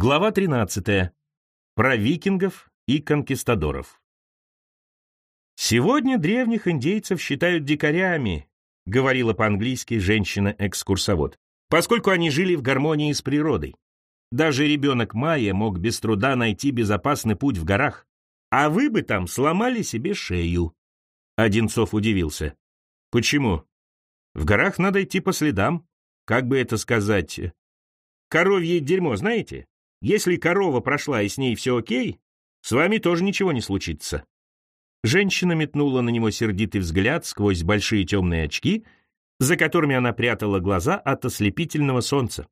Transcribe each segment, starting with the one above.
Глава 13. Про викингов и конкистадоров. «Сегодня древних индейцев считают дикарями», говорила по-английски женщина-экскурсовод, поскольку они жили в гармонии с природой. Даже ребенок Майя мог без труда найти безопасный путь в горах, а вы бы там сломали себе шею. Одинцов удивился. Почему? В горах надо идти по следам. Как бы это сказать? Коровье дерьмо, знаете? Если корова прошла и с ней все окей, с вами тоже ничего не случится». Женщина метнула на него сердитый взгляд сквозь большие темные очки, за которыми она прятала глаза от ослепительного солнца.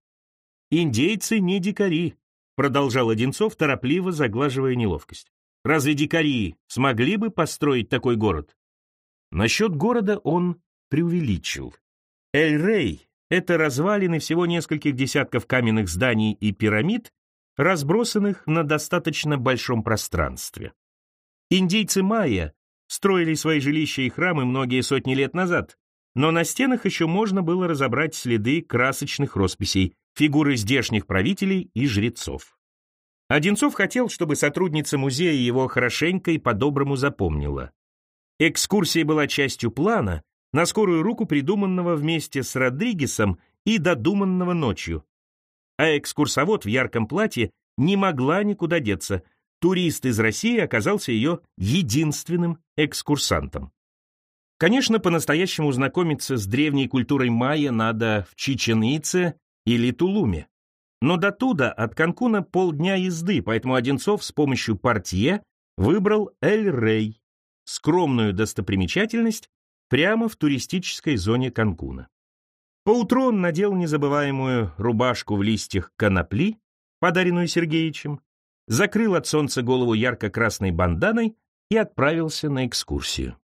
«Индейцы не дикари», — продолжал Одинцов, торопливо заглаживая неловкость. «Разве дикари смогли бы построить такой город?» Насчет города он преувеличил. Эль-Рей — это развалины всего нескольких десятков каменных зданий и пирамид, разбросанных на достаточно большом пространстве. Индейцы майя строили свои жилища и храмы многие сотни лет назад, но на стенах еще можно было разобрать следы красочных росписей, фигуры здешних правителей и жрецов. Одинцов хотел, чтобы сотрудница музея его хорошенько и по-доброму запомнила. Экскурсия была частью плана, на скорую руку придуманного вместе с Родригесом и додуманного ночью а экскурсовод в ярком платье не могла никуда деться. Турист из России оказался ее единственным экскурсантом. Конечно, по-настоящему знакомиться с древней культурой майя надо в Чичен-Ице или Тулуме. Но до туда от Канкуна полдня езды, поэтому Одинцов с помощью портье выбрал Эль-Рей, скромную достопримечательность прямо в туристической зоне Канкуна. Поутру он надел незабываемую рубашку в листьях конопли, подаренную Сергеичем, закрыл от солнца голову ярко-красной банданой и отправился на экскурсию.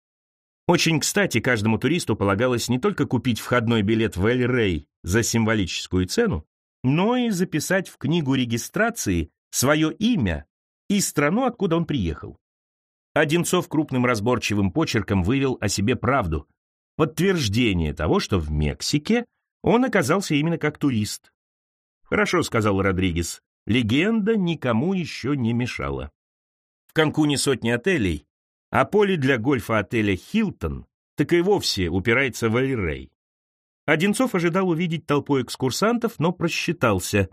Очень кстати, каждому туристу полагалось не только купить входной билет в Эль-Рей за символическую цену, но и записать в книгу регистрации свое имя и страну, откуда он приехал. Одинцов крупным разборчивым почерком вывел о себе правду, подтверждение того, что в Мексике он оказался именно как турист. «Хорошо», — сказал Родригес, — «легенда никому еще не мешала». В Канкуне сотни отелей, а поле для гольфа отеля «Хилтон» так и вовсе упирается в Эль-Рей. Одинцов ожидал увидеть толпу экскурсантов, но просчитался.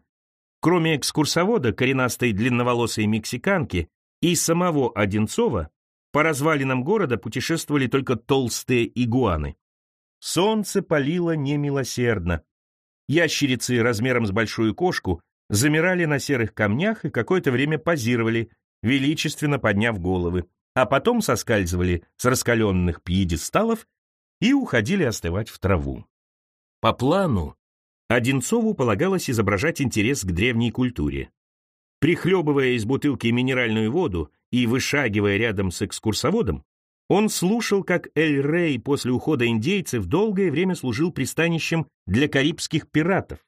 Кроме экскурсовода, коренастой длинноволосой мексиканки и самого Одинцова, по развалинам города путешествовали только толстые игуаны. Солнце палило немилосердно. Ящерицы размером с большую кошку замирали на серых камнях и какое-то время позировали, величественно подняв головы, а потом соскальзывали с раскаленных пьедесталов и уходили остывать в траву. По плану Одинцову полагалось изображать интерес к древней культуре. Прихлебывая из бутылки минеральную воду и вышагивая рядом с экскурсоводом, он слушал, как Эль-Рей после ухода индейцев долгое время служил пристанищем для карибских пиратов,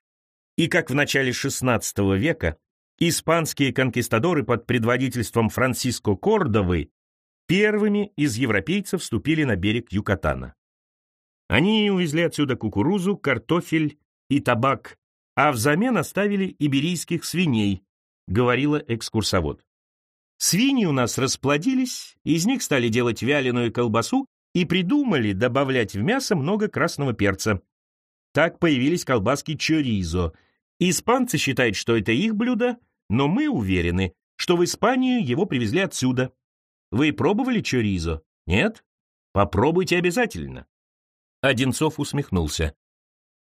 и как в начале XVI века испанские конкистадоры под предводительством Франсиско Кордовы первыми из европейцев вступили на берег Юкатана. Они увезли отсюда кукурузу, картофель и табак, а взамен оставили иберийских свиней, говорила экскурсовод. Свиньи у нас расплодились, из них стали делать вяленую колбасу и придумали добавлять в мясо много красного перца. Так появились колбаски чоризо. Испанцы считают, что это их блюдо, но мы уверены, что в Испанию его привезли отсюда. Вы пробовали чоризо? Нет? Попробуйте обязательно. Одинцов усмехнулся.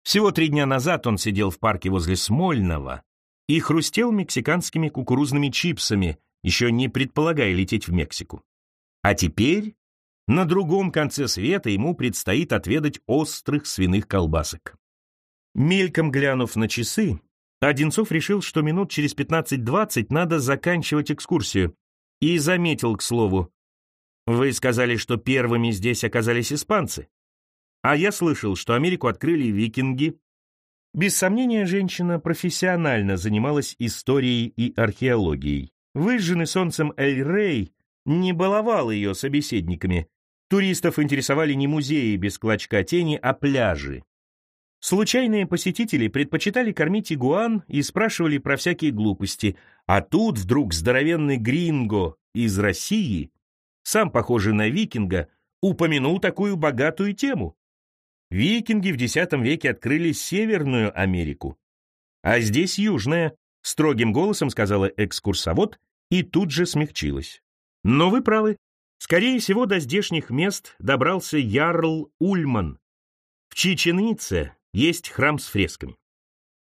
Всего три дня назад он сидел в парке возле Смольного и хрустел мексиканскими кукурузными чипсами, еще не предполагая лететь в Мексику. А теперь на другом конце света ему предстоит отведать острых свиных колбасок. Мельком глянув на часы, Одинцов решил, что минут через 15-20 надо заканчивать экскурсию, и заметил, к слову, «Вы сказали, что первыми здесь оказались испанцы, а я слышал, что Америку открыли викинги». Без сомнения, женщина профессионально занималась историей и археологией. Выжженный солнцем Эль-Рей не баловал ее собеседниками. Туристов интересовали не музеи без клочка тени, а пляжи. Случайные посетители предпочитали кормить игуан и спрашивали про всякие глупости, а тут вдруг здоровенный гринго из России, сам похожий на викинга, упомянул такую богатую тему. Викинги в X веке открыли Северную Америку, а здесь Южная, строгим голосом сказала экскурсовод и тут же смягчилась. Но вы правы. Скорее всего, до здешних мест добрался Ярл Ульман. В Чиченице есть храм с фресками.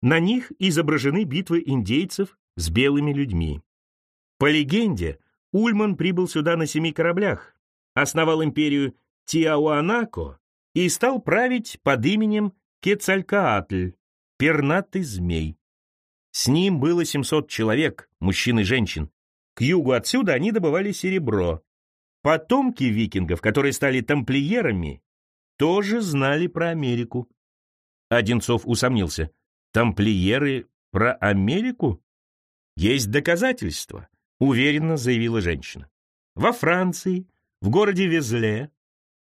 На них изображены битвы индейцев с белыми людьми. По легенде, Ульман прибыл сюда на семи кораблях, основал империю Тиауанако и стал править под именем Кецалькаатль, пернатый змей. С ним было 700 человек, мужчин и женщин. К югу отсюда они добывали серебро. Потомки викингов, которые стали тамплиерами, тоже знали про Америку. Одинцов усомнился. Тамплиеры про Америку? Есть доказательства, уверенно заявила женщина. Во Франции, в городе Везле,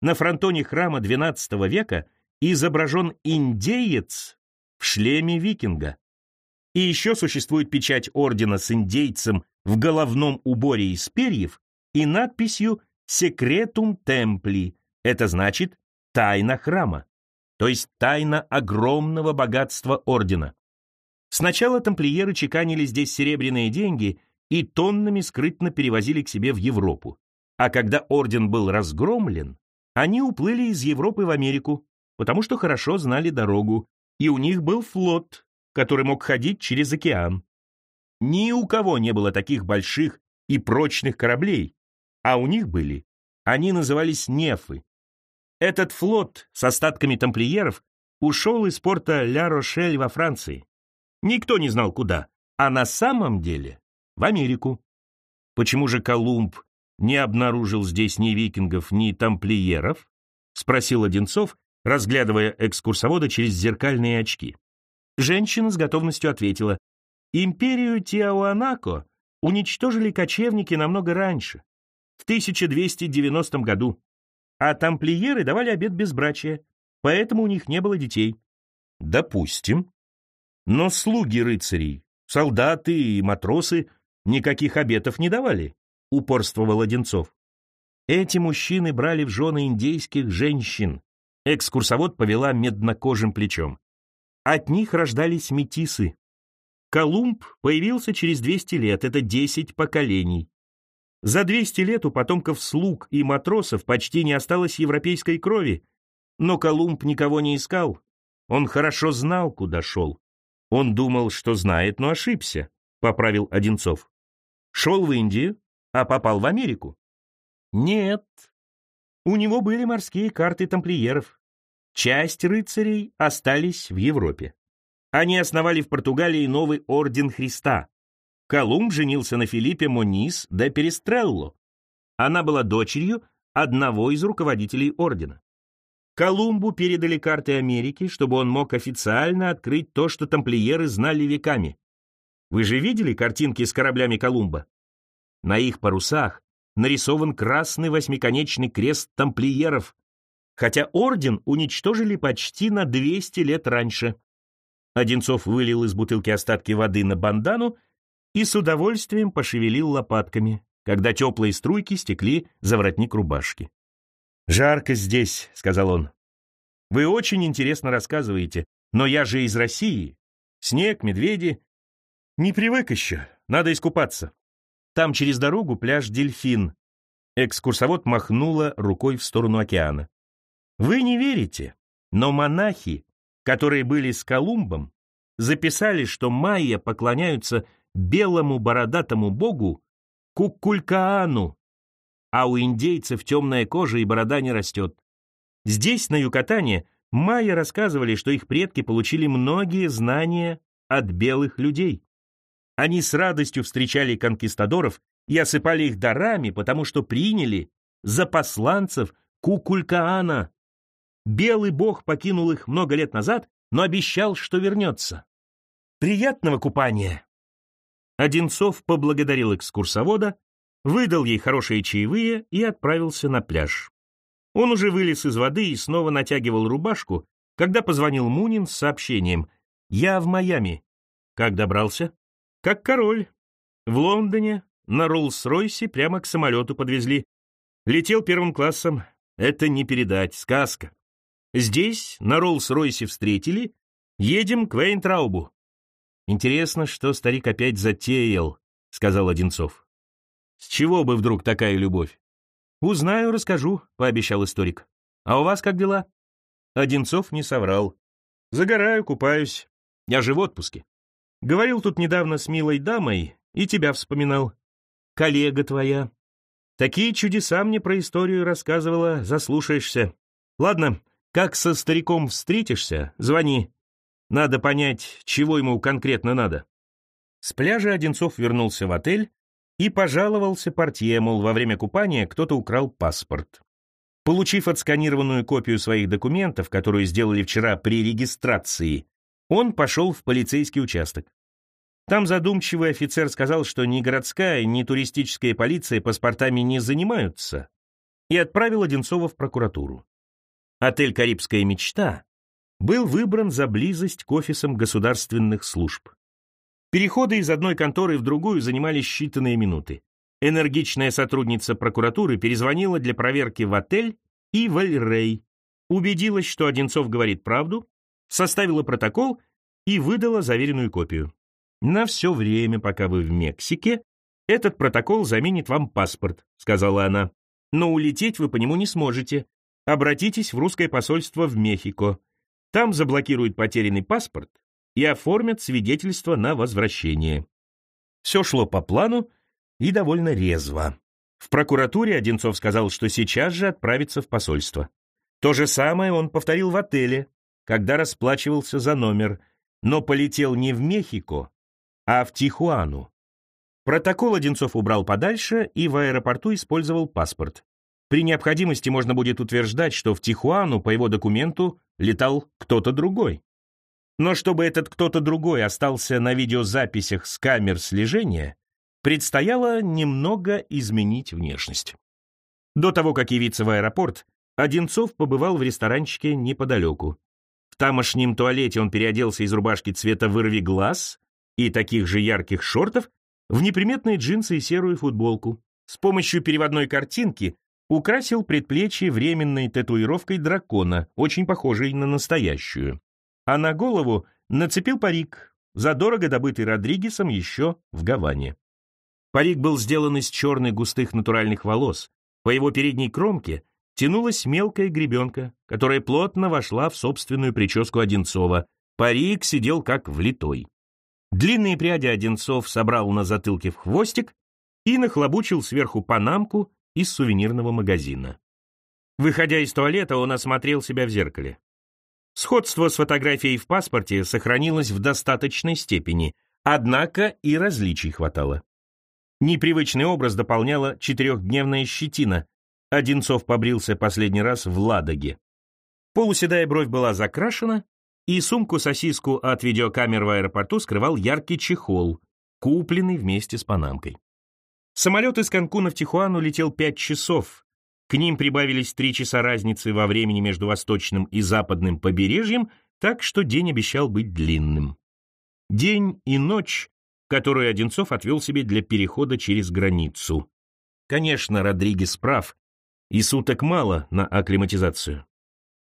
на фронтоне храма XII века изображен индеец в шлеме викинга. И еще существует печать ордена с индейцем в головном уборе из перьев и надписью «Секретум Темпли». Это значит «Тайна храма» то есть тайна огромного богатства ордена. Сначала тамплиеры чеканили здесь серебряные деньги и тоннами скрытно перевозили к себе в Европу. А когда орден был разгромлен, они уплыли из Европы в Америку, потому что хорошо знали дорогу, и у них был флот, который мог ходить через океан. Ни у кого не было таких больших и прочных кораблей, а у них были. Они назывались нефы, этот флот с остатками тамплиеров ушел из порта Ля-Рошель во Франции. Никто не знал куда, а на самом деле в Америку. Почему же Колумб не обнаружил здесь ни викингов, ни тамплиеров? Спросил Одинцов, разглядывая экскурсовода через зеркальные очки. Женщина с готовностью ответила, «Империю Тиауанако уничтожили кочевники намного раньше, в 1290 году а тамплиеры давали обет безбрачия, поэтому у них не было детей. Допустим. Но слуги рыцарей, солдаты и матросы никаких обетов не давали, упорствовал Одинцов. Эти мужчины брали в жены индейских женщин. Экскурсовод повела меднокожим плечом. От них рождались метисы. Колумб появился через 200 лет, это 10 поколений. За 200 лет у потомков слуг и матросов почти не осталось европейской крови, но Колумб никого не искал. Он хорошо знал, куда шел. Он думал, что знает, но ошибся, поправил Одинцов. Шел в Индию, а попал в Америку. Нет. У него были морские карты тамплиеров. Часть рыцарей остались в Европе. Они основали в Португалии новый орден Христа. Колумб женился на Филиппе Монис де Перестрелло. Она была дочерью одного из руководителей ордена. Колумбу передали карты Америки, чтобы он мог официально открыть то, что тамплиеры знали веками. Вы же видели картинки с кораблями Колумба? На их парусах нарисован красный восьмиконечный крест тамплиеров, хотя орден уничтожили почти на 200 лет раньше. Одинцов вылил из бутылки остатки воды на бандану и с удовольствием пошевелил лопатками, когда теплые струйки стекли за воротник рубашки. «Жарко здесь», — сказал он. «Вы очень интересно рассказываете, но я же из России. Снег, медведи. Не привык еще, надо искупаться. Там через дорогу пляж «Дельфин». Экскурсовод махнула рукой в сторону океана. Вы не верите, но монахи, которые были с Колумбом, записали, что майя поклоняются белому бородатому богу Куккулькаану, а у индейцев темная кожа и борода не растет. Здесь, на Юкатане, майя рассказывали, что их предки получили многие знания от белых людей. Они с радостью встречали конкистадоров и осыпали их дарами, потому что приняли за посланцев Кукулькаана. Белый бог покинул их много лет назад, но обещал, что вернется. Приятного купания! Одинцов поблагодарил экскурсовода, выдал ей хорошие чаевые и отправился на пляж. Он уже вылез из воды и снова натягивал рубашку, когда позвонил Мунин с сообщением «Я в Майами». Как добрался? Как король. В Лондоне на Роллс-Ройсе прямо к самолету подвезли. Летел первым классом. Это не передать, сказка. Здесь на Роллс-Ройсе встретили. Едем к Вейнтраубу. Интересно, что старик опять затеял, сказал Одинцов. С чего бы вдруг такая любовь? Узнаю, расскажу, пообещал историк. А у вас как дела? Одинцов не соврал. Загораю, купаюсь. Я же в отпуске. Говорил тут недавно с милой дамой и тебя вспоминал. Коллега твоя. Такие чудеса мне про историю рассказывала, заслушаешься. Ладно, как со стариком встретишься, звони. Надо понять, чего ему конкретно надо. С пляжа Одинцов вернулся в отель и пожаловался портье, мол, во время купания кто-то украл паспорт. Получив отсканированную копию своих документов, которую сделали вчера при регистрации, он пошел в полицейский участок. Там задумчивый офицер сказал, что ни городская, ни туристическая полиция паспортами не занимаются, и отправил Одинцова в прокуратуру. Отель «Карибская мечта» был выбран за близость к офисам государственных служб. Переходы из одной конторы в другую занимали считанные минуты. Энергичная сотрудница прокуратуры перезвонила для проверки в отель и в Эль-Рей, убедилась, что Одинцов говорит правду, составила протокол и выдала заверенную копию. На все время, пока вы в Мексике, этот протокол заменит вам паспорт, сказала она. Но улететь вы по нему не сможете. Обратитесь в русское посольство в Мехико. Там заблокируют потерянный паспорт и оформят свидетельство на возвращение. Все шло по плану и довольно резво. В прокуратуре Одинцов сказал, что сейчас же отправится в посольство. То же самое он повторил в отеле, когда расплачивался за номер, но полетел не в Мехико, а в Тихуану. Протокол Одинцов убрал подальше и в аэропорту использовал паспорт. При необходимости можно будет утверждать, что в Тихуану по его документу летал кто-то другой. Но чтобы этот кто-то другой остался на видеозаписях с камер слежения, предстояло немного изменить внешность. До того, как явиться в аэропорт, Одинцов побывал в ресторанчике неподалеку. В тамошнем туалете он переоделся из рубашки цвета «вырви глаз» и таких же ярких шортов в неприметные джинсы и серую футболку. С помощью переводной картинки украсил предплечье временной татуировкой дракона, очень похожей на настоящую. А на голову нацепил парик, задорого добытый Родригесом еще в Гаване. Парик был сделан из черных густых натуральных волос. По его передней кромке тянулась мелкая гребенка, которая плотно вошла в собственную прическу Одинцова. Парик сидел как влитой. Длинные пряди Одинцов собрал на затылке в хвостик и нахлобучил сверху панамку из сувенирного магазина. Выходя из туалета, он осмотрел себя в зеркале. Сходство с фотографией в паспорте сохранилось в достаточной степени, однако и различий хватало. Непривычный образ дополняла четырехдневная щетина, Одинцов побрился последний раз в Ладоге. Полуседая бровь была закрашена, и сумку-сосиску от видеокамер в аэропорту скрывал яркий чехол, купленный вместе с панамкой. Самолет из Канкуна в Тихуану летел пять часов. К ним прибавились три часа разницы во времени между восточным и западным побережьем, так что день обещал быть длинным. День и ночь, которую Одинцов отвел себе для перехода через границу. Конечно, Родригес прав, и суток мало на акклиматизацию.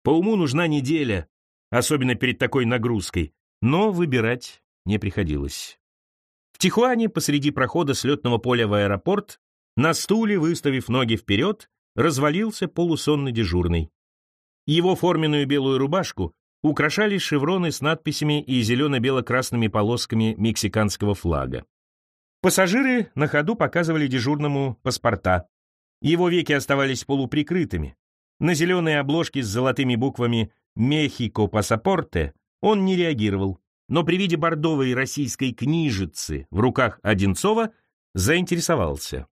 По уму нужна неделя, особенно перед такой нагрузкой, но выбирать не приходилось. В Тихуане посреди прохода с летного поля в аэропорт на стуле, выставив ноги вперед, развалился полусонный дежурный. Его форменную белую рубашку украшали шевроны с надписями и зелено-бело-красными полосками мексиканского флага. Пассажиры на ходу показывали дежурному паспорта, его веки оставались полуприкрытыми. На зеленые обложки с золотыми буквами «Мехико пассапорте» он не реагировал, но при виде бордовой российской книжицы в руках Одинцова заинтересовался.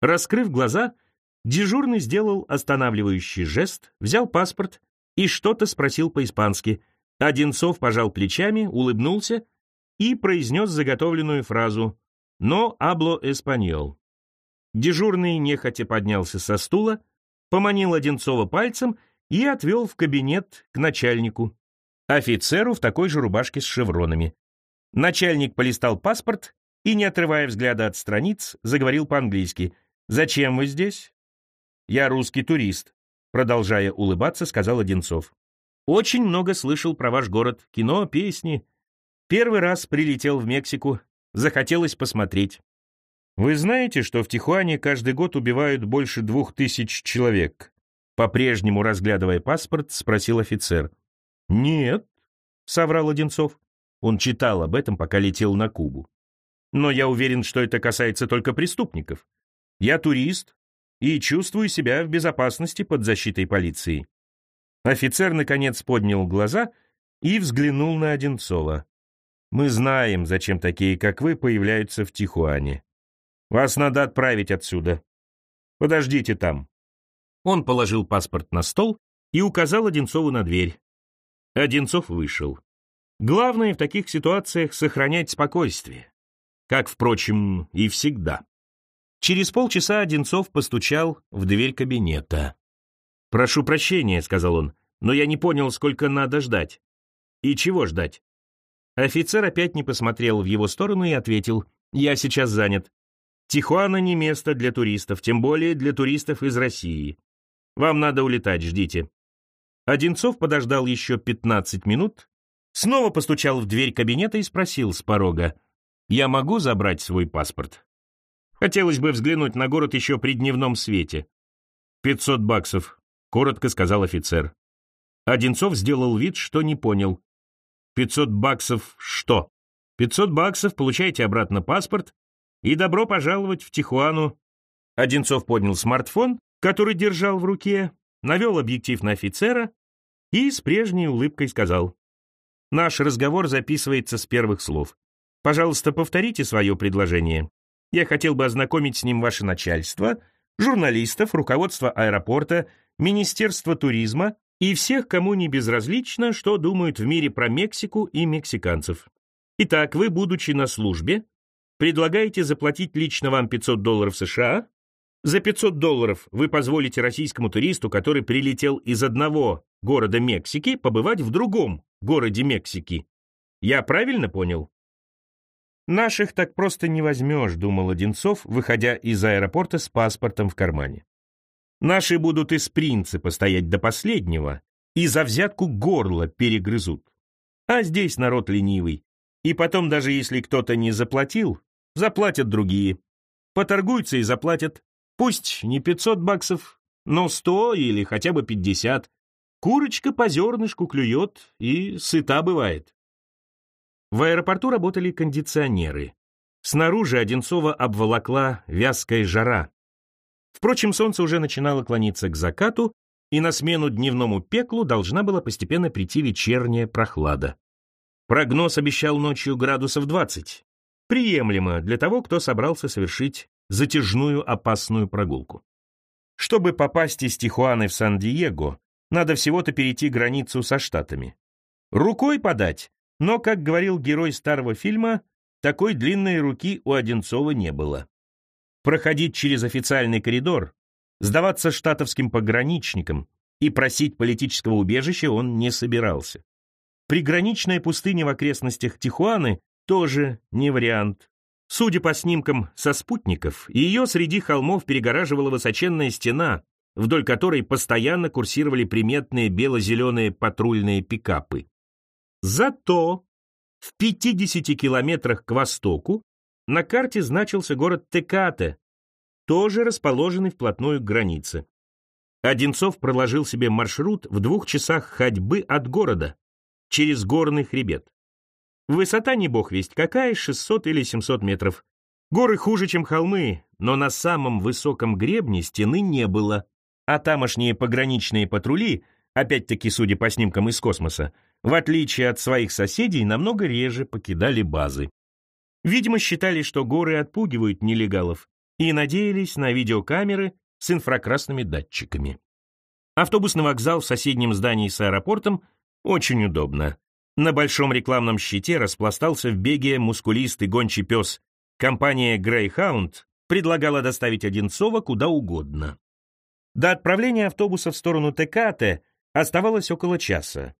Раскрыв глаза, дежурный сделал останавливающий жест, взял паспорт и что-то спросил по-испански. Одинцов пожал плечами, улыбнулся и произнес заготовленную фразу «Но абло эспаньол». Дежурный нехотя поднялся со стула, поманил Одинцова пальцем и отвел в кабинет к начальнику. Офицеру в такой же рубашке с шевронами. Начальник полистал паспорт и, не отрывая взгляда от страниц, заговорил по-английски. «Зачем вы здесь?» «Я русский турист», — продолжая улыбаться, сказал Одинцов. «Очень много слышал про ваш город, кино, песни. Первый раз прилетел в Мексику, захотелось посмотреть. Вы знаете, что в Тихуане каждый год убивают больше двух тысяч человек?» По-прежнему, разглядывая паспорт, спросил офицер. «Нет», — соврал Одинцов. Он читал об этом, пока летел на Кубу. «Но я уверен, что это касается только преступников. Я турист и чувствую себя в безопасности под защитой полиции». Офицер, наконец, поднял глаза и взглянул на Одинцова. «Мы знаем, зачем такие, как вы, появляются в Тихуане. Вас надо отправить отсюда. Подождите там». Он положил паспорт на стол и указал Одинцову на дверь. Одинцов вышел. Главное в таких ситуациях сохранять спокойствие. Как, впрочем, и всегда. Через полчаса Одинцов постучал в дверь кабинета. «Прошу прощения», — сказал он, — «но я не понял, сколько надо ждать». «И чего ждать?» Офицер опять не посмотрел в его сторону и ответил, «Я сейчас занят. Тихуана не место для туристов, тем более для туристов из России. Вам надо улетать, ждите». Одинцов подождал еще 15 минут, снова постучал в дверь кабинета и спросил с порога, «Я могу забрать свой паспорт? Хотелось бы взглянуть на город еще при дневном свете». «Пятьсот баксов», — коротко сказал офицер. Одинцов сделал вид, что не понял. «Пятьсот баксов что?» «Пятьсот баксов, получаете обратно паспорт и добро пожаловать в Тихуану». Одинцов поднял смартфон, который держал в руке, навел объектив на офицера и с прежней улыбкой сказал. «Наш разговор записывается с первых слов. Пожалуйста, повторите свое предложение. Я хотел бы ознакомить с ним ваше начальство, журналистов, руководство аэропорта, Министерство туризма и всех, кому не безразлично, что думают в мире про Мексику и мексиканцев. Итак, вы, будучи на службе, предлагаете заплатить лично вам 500 долларов США, за 500 долларов вы позволите российскому туристу, который прилетел из одного города Мексики, побывать в другом городе Мексики. Я правильно понял? Наших так просто не возьмешь, думал Одинцов, выходя из аэропорта с паспортом в кармане. Наши будут из принципа стоять до последнего и за взятку горло перегрызут. А здесь народ ленивый. И потом, даже если кто-то не заплатил, заплатят другие. Поторгуются и заплатят. Пусть не 500 баксов, но 100 или хотя бы 50. Курочка по зернышку клюет и сыта бывает. В аэропорту работали кондиционеры. Снаружи Одинцова обволокла вязкая жара. Впрочем, солнце уже начинало клониться к закату, и на смену дневному пеклу должна была постепенно прийти вечерняя прохлада. Прогноз обещал ночью градусов 20. Приемлемо для того, кто собрался совершить затяжную опасную прогулку. Чтобы попасть из Тихуаны в Сан-Диего, надо всего-то перейти границу со Штатами. Рукой подать, но, как говорил герой старого фильма, такой длинной руки у Одинцова не было. Проходить через официальный коридор, сдаваться штатовским пограничникам и просить политического убежища он не собирался. Приграничная пустыня в окрестностях Тихуаны тоже не вариант. Судя по снимкам со спутников, ее среди холмов перегораживала высоченная стена, вдоль которой постоянно курсировали приметные бело-зеленые патрульные пикапы. Зато в 50 километрах к востоку на карте значился город Текате, тоже расположенный вплотную к границе. Одинцов проложил себе маршрут в двух часах ходьбы от города, через горный хребет. Высота не бог весть какая, 600 или 700 метров. Горы хуже, чем холмы, но на самом высоком гребне стены не было. А тамошние пограничные патрули, опять-таки судя по снимкам из космоса, в отличие от своих соседей, намного реже покидали базы. Видимо, считали, что горы отпугивают нелегалов, и надеялись на видеокамеры с инфракрасными датчиками. Автобусный вокзал в соседнем здании с аэропортом очень удобно. На большом рекламном щите распластался в беге мускулистый гончий пес. Компания Greyhound предлагала доставить Одинцова куда угодно. До отправления автобуса в сторону Текате оставалось около часа.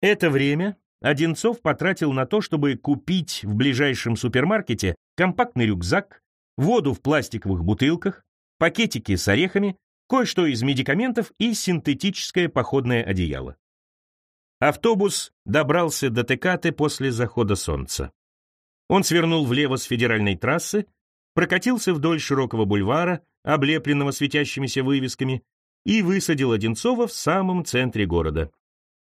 Это время Одинцов потратил на то, чтобы купить в ближайшем супермаркете компактный рюкзак, воду в пластиковых бутылках, пакетики с орехами, кое-что из медикаментов и синтетическое походное одеяло. Автобус добрался до Текаты после захода солнца. Он свернул влево с федеральной трассы, прокатился вдоль широкого бульвара, облепленного светящимися вывесками, и высадил Одинцова в самом центре города.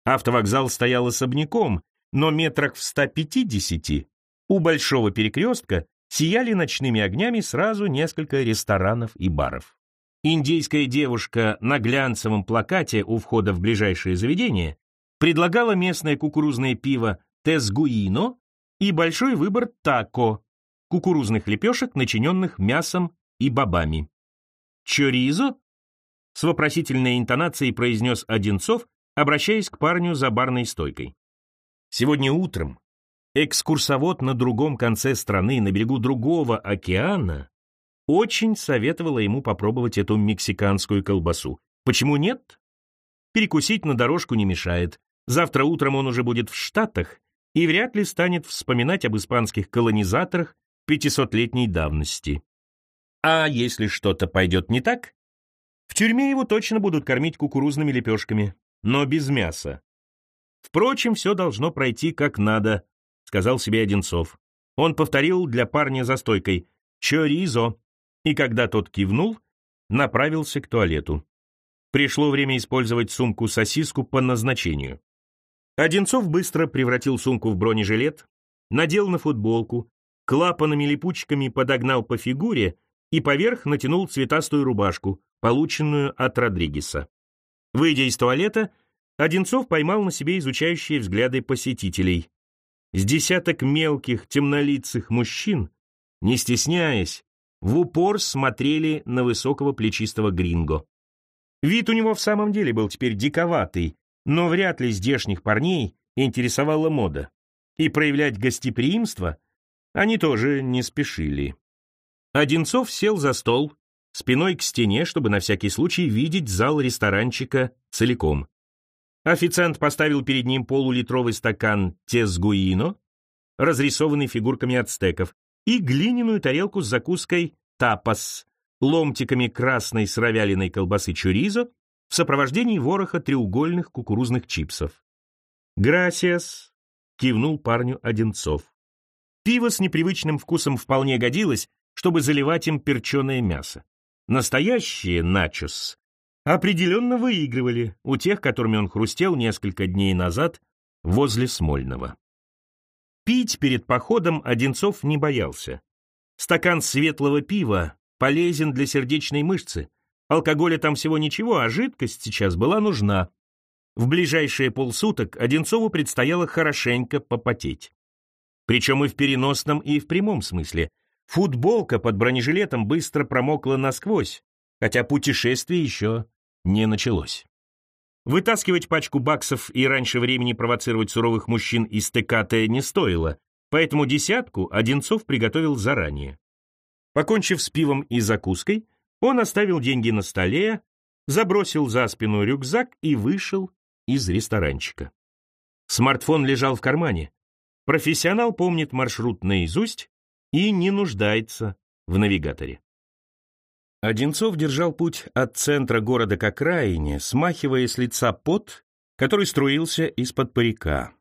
Автовокзал стоял особняком, но метрах в 150 у большого перекрестка сияли ночными огнями сразу несколько ресторанов и баров. Индейская девушка на глянцевом плакате у входа в ближайшее заведение предлагала местное кукурузное пиво «Тесгуино» и большой выбор тако, кукурузных лепешек, начиненных мясом и бобами. «Чоризо?» — с вопросительной интонацией произнес Одинцов, обращаясь к парню за барной стойкой. Сегодня утром экскурсовод на другом конце страны, на берегу другого океана, очень советовала ему попробовать эту мексиканскую колбасу. Почему нет? Перекусить на дорожку не мешает. Завтра утром он уже будет в Штатах и вряд ли станет вспоминать об испанских колонизаторах 500-летней давности. А если что-то пойдет не так, в тюрьме его точно будут кормить кукурузными лепешками, но без мяса. Впрочем, все должно пройти как надо, сказал себе Одинцов. Он повторил для парня за стойкой «Чоризо», и когда тот кивнул, направился к туалету. Пришло время использовать сумку-сосиску по назначению. Одинцов быстро превратил сумку в бронежилет, надел на футболку, клапанами-липучками подогнал по фигуре и поверх натянул цветастую рубашку, полученную от Родригеса. Выйдя из туалета, Одинцов поймал на себе изучающие взгляды посетителей. С десяток мелких темнолицых мужчин, не стесняясь, в упор смотрели на высокого плечистого гринго. Вид у него в самом деле был теперь диковатый, но вряд ли здешних парней интересовала мода. И проявлять гостеприимство они тоже не спешили. Одинцов сел за стол, спиной к стене, чтобы на всякий случай видеть зал ресторанчика целиком. Официант поставил перед ним полулитровый стакан тесгуино, разрисованный фигурками ацтеков, и глиняную тарелку с закуской тапас, ломтиками красной сыровяленой колбасы чуризо в сопровождении вороха треугольных кукурузных чипсов. «Грасиас», — кивнул парню Одинцов. Пиво с непривычным вкусом вполне годилось, чтобы заливать им перченое мясо. Настоящие начос определенно выигрывали у тех, которыми он хрустел несколько дней назад возле Смольного. Пить перед походом Одинцов не боялся. Стакан светлого пива полезен для сердечной мышцы. Алкоголя там всего ничего, а жидкость сейчас была нужна. В ближайшие полсуток Одинцову предстояло хорошенько попотеть. Причем и в переносном, и в прямом смысле. Футболка под бронежилетом быстро промокла насквозь, хотя путешествие еще не началось. Вытаскивать пачку баксов и раньше времени провоцировать суровых мужчин из ТКТ не стоило, поэтому десятку Одинцов приготовил заранее. Покончив с пивом и закуской, он оставил деньги на столе, забросил за спину рюкзак и вышел из ресторанчика. Смартфон лежал в кармане. Профессионал помнит маршрут наизусть и не нуждается в навигаторе. Одинцов держал путь от центра города к окраине, смахивая с лица пот, который струился из-под парика.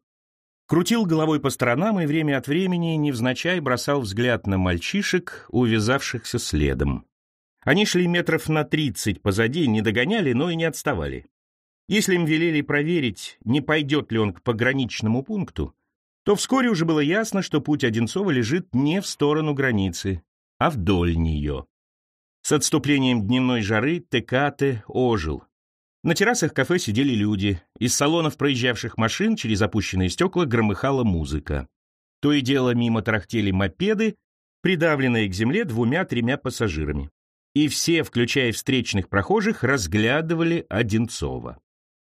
Крутил головой по сторонам и время от времени невзначай бросал взгляд на мальчишек, увязавшихся следом. Они шли метров на тридцать позади, не догоняли, но и не отставали. Если им велели проверить, не пойдет ли он к пограничному пункту, то вскоре уже было ясно, что путь Одинцова лежит не в сторону границы, а вдоль нее. С отступлением дневной жары Текате ожил. На террасах кафе сидели люди. Из салонов проезжавших машин через опущенные стекла громыхала музыка. То и дело мимо тарахтели мопеды, придавленные к земле двумя-тремя пассажирами. И все, включая встречных прохожих, разглядывали Одинцова.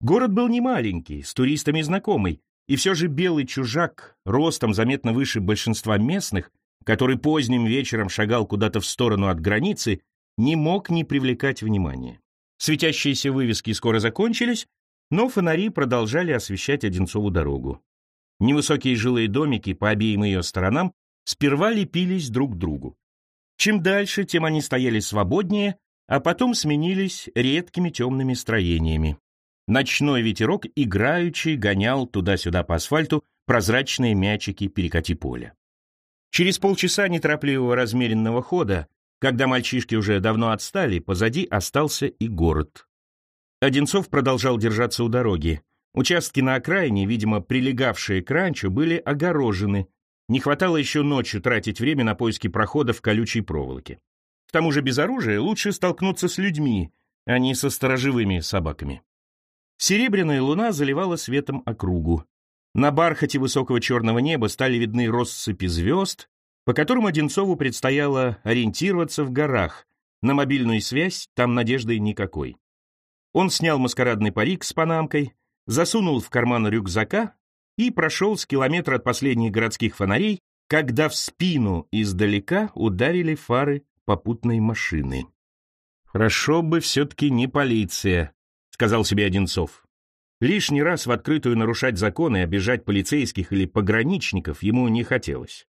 Город был немаленький, с туристами знакомый, и все же белый чужак, ростом заметно выше большинства местных, который поздним вечером шагал куда-то в сторону от границы, не мог не привлекать внимания. Светящиеся вывески скоро закончились, Но фонари продолжали освещать Одинцову дорогу. Невысокие жилые домики по обеим ее сторонам сперва лепились друг к другу. Чем дальше, тем они стояли свободнее, а потом сменились редкими темными строениями. Ночной ветерок играючи гонял туда-сюда по асфальту прозрачные мячики перекати поля. Через полчаса неторопливого размеренного хода, когда мальчишки уже давно отстали, позади остался и город. Одинцов продолжал держаться у дороги. Участки на окраине, видимо, прилегавшие к ранчо, были огорожены. Не хватало еще ночью тратить время на поиски прохода в колючей проволоке. К тому же без оружия лучше столкнуться с людьми, а не со сторожевыми собаками. Серебряная луна заливала светом округу. На бархате высокого черного неба стали видны россыпи звезд, по которым Одинцову предстояло ориентироваться в горах. На мобильную связь там надежды никакой. Он снял маскарадный парик с панамкой, засунул в карман рюкзака и прошел с километра от последних городских фонарей, когда в спину издалека ударили фары попутной машины. «Хорошо бы все-таки не полиция», — сказал себе Одинцов. Лишний раз в открытую нарушать законы и обижать полицейских или пограничников ему не хотелось.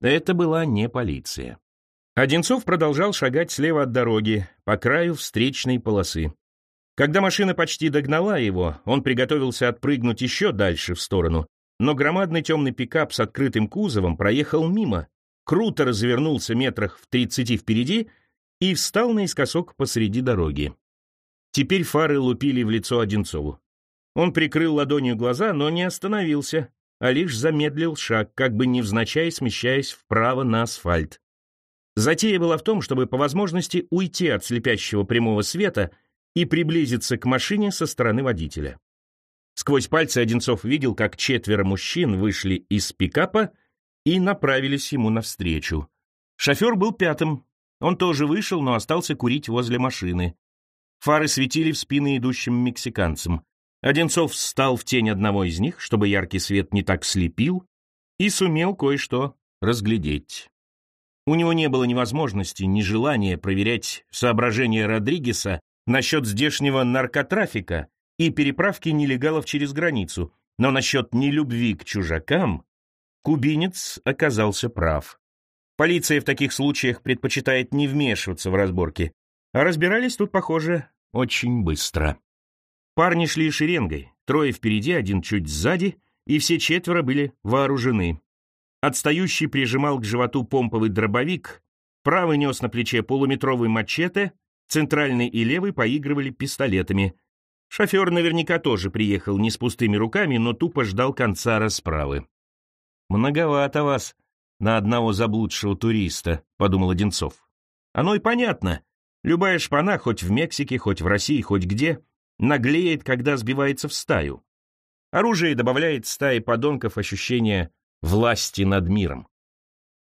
Это была не полиция. Одинцов продолжал шагать слева от дороги, по краю встречной полосы. Когда машина почти догнала его, он приготовился отпрыгнуть еще дальше в сторону, но громадный темный пикап с открытым кузовом проехал мимо, круто развернулся метрах в тридцати впереди и встал наискосок посреди дороги. Теперь фары лупили в лицо Одинцову. Он прикрыл ладонью глаза, но не остановился, а лишь замедлил шаг, как бы невзначай смещаясь вправо на асфальт. Затея была в том, чтобы по возможности уйти от слепящего прямого света — и приблизиться к машине со стороны водителя. Сквозь пальцы Одинцов видел, как четверо мужчин вышли из пикапа и направились ему навстречу. Шофер был пятым. Он тоже вышел, но остался курить возле машины. Фары светили в спины идущим мексиканцам. Одинцов встал в тень одного из них, чтобы яркий свет не так слепил, и сумел кое-что разглядеть. У него не было ни возможности, ни желания проверять соображения Родригеса насчет здешнего наркотрафика и переправки нелегалов через границу, но насчет нелюбви к чужакам кубинец оказался прав. Полиция в таких случаях предпочитает не вмешиваться в разборки, а разбирались тут, похоже, очень быстро. Парни шли шеренгой, трое впереди, один чуть сзади, и все четверо были вооружены. Отстающий прижимал к животу помповый дробовик, правый нес на плече полуметровый мачете, Центральный и левый поигрывали пистолетами. Шофер наверняка тоже приехал не с пустыми руками, но тупо ждал конца расправы. «Многовато вас на одного заблудшего туриста», — подумал Одинцов. «Оно и понятно. Любая шпана, хоть в Мексике, хоть в России, хоть где, наглеет, когда сбивается в стаю. Оружие добавляет стае подонков ощущение власти над миром.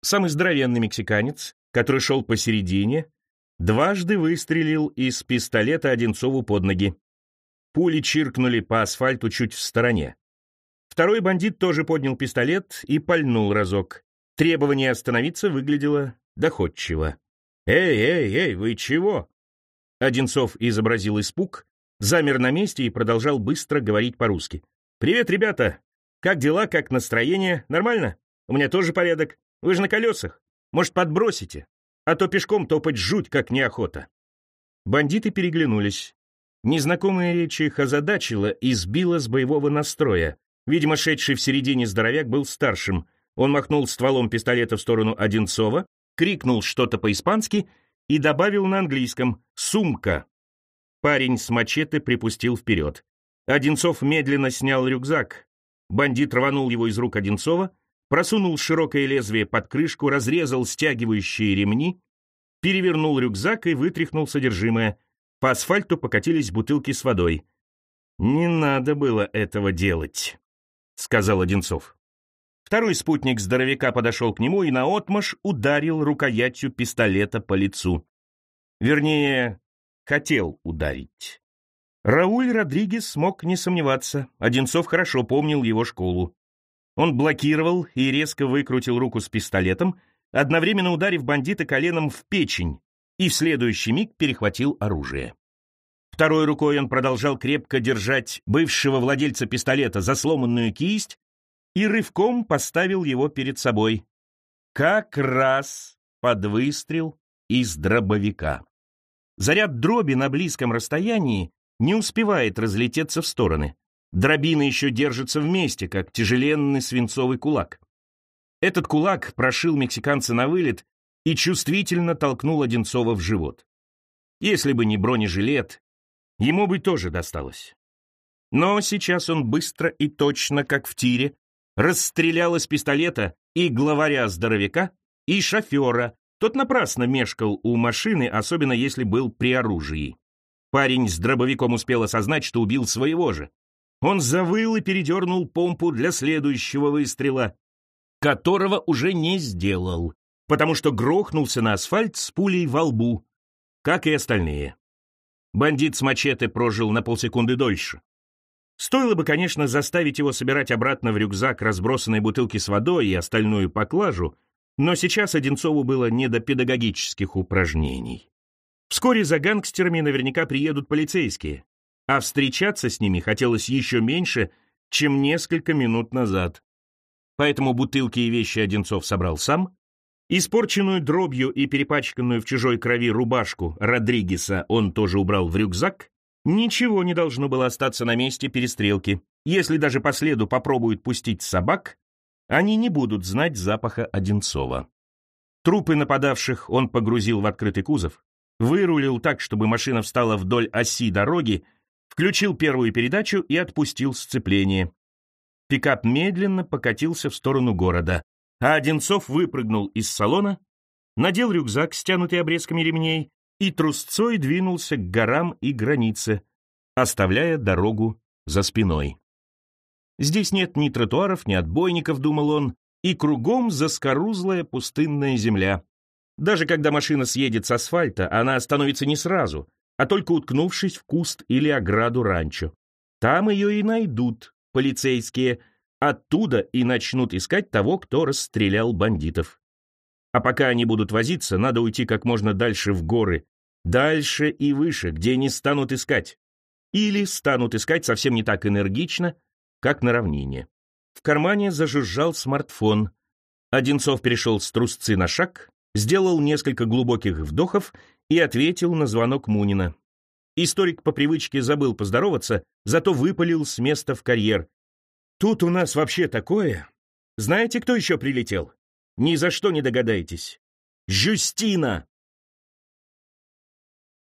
Самый здоровенный мексиканец, который шел посередине, дважды выстрелил из пистолета Одинцову под ноги. Пули чиркнули по асфальту чуть в стороне. Второй бандит тоже поднял пистолет и пальнул разок. Требование остановиться выглядело доходчиво. «Эй, эй, эй, вы чего?» Одинцов изобразил испуг, замер на месте и продолжал быстро говорить по-русски. «Привет, ребята! Как дела, как настроение? Нормально? У меня тоже порядок. Вы же на колесах. Может, подбросите?» А то пешком топать жуть как неохота. Бандиты переглянулись. Незнакомая речь их озадачила и сбила с боевого настроя. Видимо, шедший в середине здоровяк был старшим. Он махнул стволом пистолета в сторону Одинцова, крикнул что-то по-испански и добавил на английском «Сумка». Парень с мачете припустил вперед. Одинцов медленно снял рюкзак. Бандит рванул его из рук Одинцова, просунул широкое лезвие под крышку, разрезал стягивающие ремни, перевернул рюкзак и вытряхнул содержимое. По асфальту покатились бутылки с водой. «Не надо было этого делать», — сказал Одинцов. Второй спутник здоровяка подошел к нему и наотмашь ударил рукоятью пистолета по лицу. Вернее, хотел ударить. Рауль Родригес смог не сомневаться. Одинцов хорошо помнил его школу. Он блокировал и резко выкрутил руку с пистолетом, одновременно ударив бандита коленом в печень, и в следующий миг перехватил оружие. Второй рукой он продолжал крепко держать бывшего владельца пистолета за сломанную кисть и рывком поставил его перед собой. Как раз под выстрел из дробовика. Заряд дроби на близком расстоянии не успевает разлететься в стороны. Дробины еще держатся вместе, как тяжеленный свинцовый кулак. Этот кулак прошил мексиканца на вылет и чувствительно толкнул Одинцова в живот. Если бы не бронежилет, ему бы тоже досталось. Но сейчас он быстро и точно, как в тире, расстрелял из пистолета и главаря здоровяка, и шофера. Тот напрасно мешкал у машины, особенно если был при оружии. Парень с дробовиком успел осознать, что убил своего же. Он завыл и передернул помпу для следующего выстрела, которого уже не сделал, потому что грохнулся на асфальт с пулей во лбу, как и остальные. Бандит с мачете прожил на полсекунды дольше. Стоило бы, конечно, заставить его собирать обратно в рюкзак разбросанные бутылки с водой и остальную поклажу, но сейчас Одинцову было не до педагогических упражнений. Вскоре за гангстерами наверняка приедут полицейские, а встречаться с ними хотелось еще меньше, чем несколько минут назад. Поэтому бутылки и вещи Одинцов собрал сам, испорченную дробью и перепачканную в чужой крови рубашку Родригеса он тоже убрал в рюкзак, Ничего не должно было остаться на месте перестрелки. Если даже по следу попробуют пустить собак, они не будут знать запаха Одинцова. Трупы нападавших он погрузил в открытый кузов, вырулил так, чтобы машина встала вдоль оси дороги, включил первую передачу и отпустил сцепление. Пикап медленно покатился в сторону города, а Одинцов выпрыгнул из салона, надел рюкзак, стянутый обрезками ремней, и трусцой двинулся к горам и границе, оставляя дорогу за спиной. Здесь нет ни тротуаров, ни отбойников, думал он, и кругом заскорузлая пустынная земля. Даже когда машина съедет с асфальта, она остановится не сразу, а только уткнувшись в куст или ограду ранчо. Там ее и найдут полицейские, оттуда и начнут искать того, кто расстрелял бандитов. А пока они будут возиться, надо уйти как можно дальше в горы, Дальше и выше, где не станут искать. Или станут искать совсем не так энергично, как на равнине. В кармане зажужжал смартфон. Одинцов перешел с трусцы на шаг, сделал несколько глубоких вдохов и ответил на звонок Мунина. Историк по привычке забыл поздороваться, зато выпалил с места в карьер. «Тут у нас вообще такое. Знаете, кто еще прилетел? Ни за что не догадаетесь. Жюстина!»